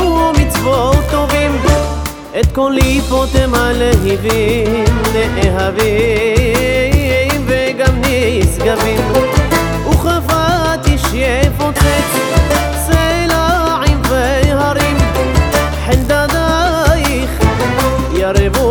ומצוות טובים. את קולי פה תמלא הבים נאהבים וגם נשגבים. וחוות איש יפוצץ סלעים והרים. חן דדייך ירבו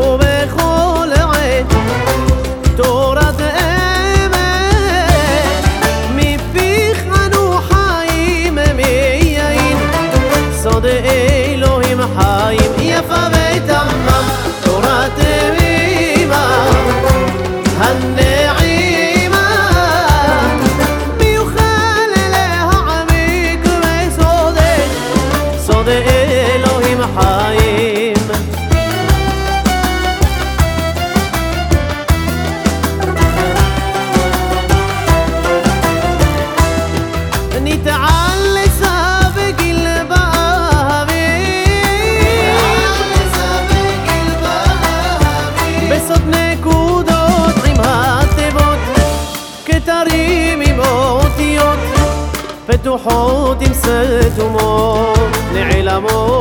فتوحو تمسدمو لعلمو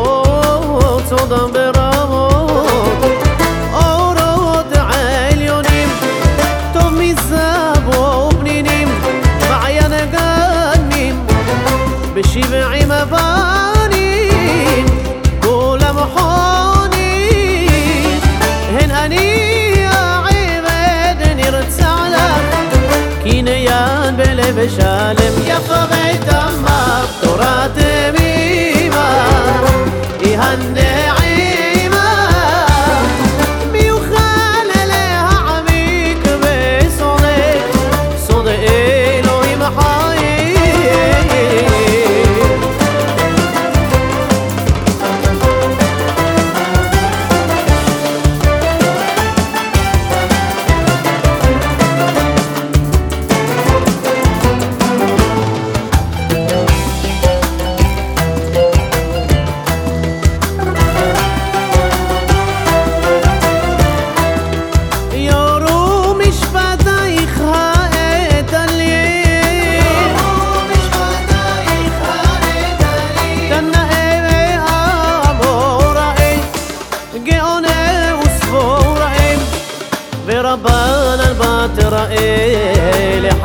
تصدم برامو أورود عاليونيم تومي الزابو بنينيم بعيانا قانيم بشي بعي مبانيم كل محور شالب شالب يا بيت أمار تراتي بيمار يهني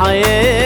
হায়ে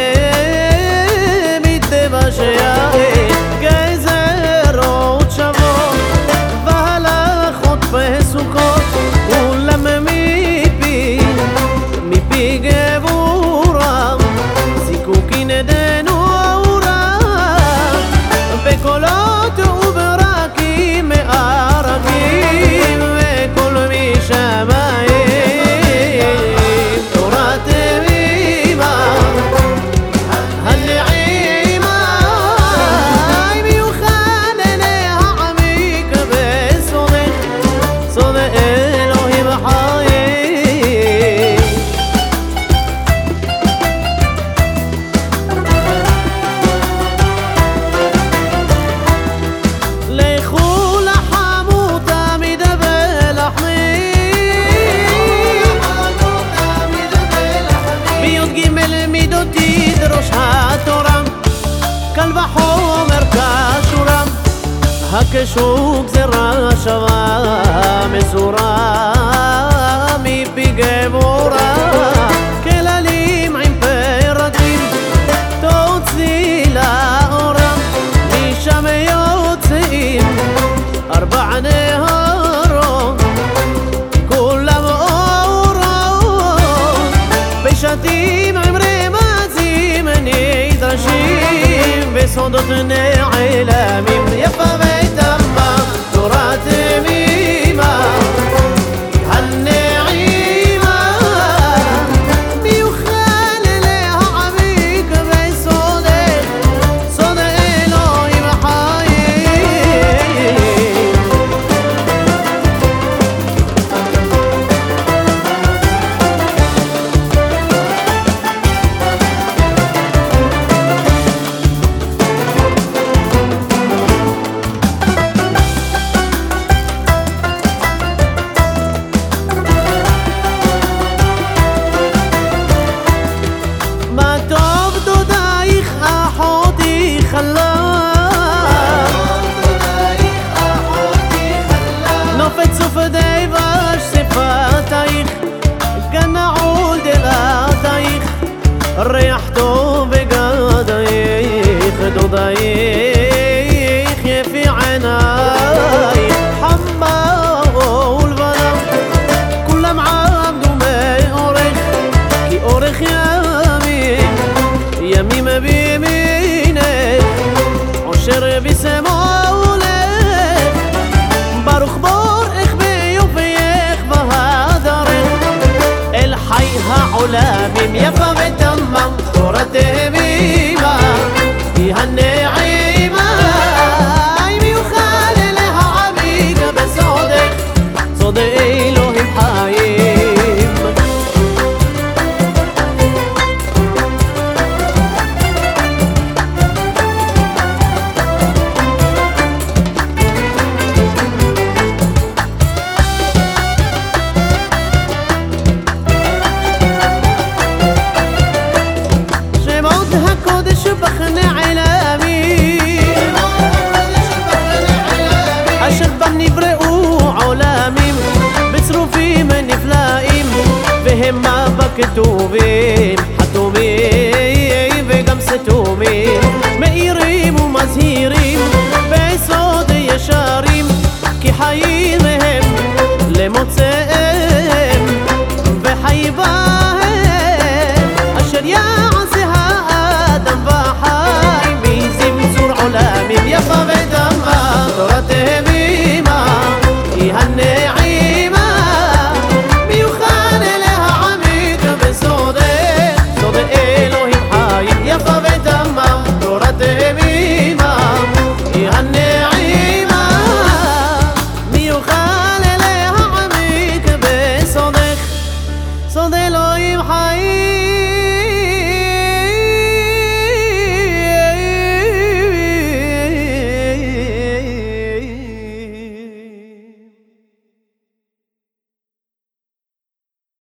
הקשור גזירה שווה מסורה מפי גבורה כללים עם פרקים תוציא לאורם משם יוצאים ארבע נהרות. כולם אורות בשתים עם רמזים נדרשים בסודות נעלמים. יפה ותמה تراثي ولا بيم يفا مكتوبين حتومين بقمستومين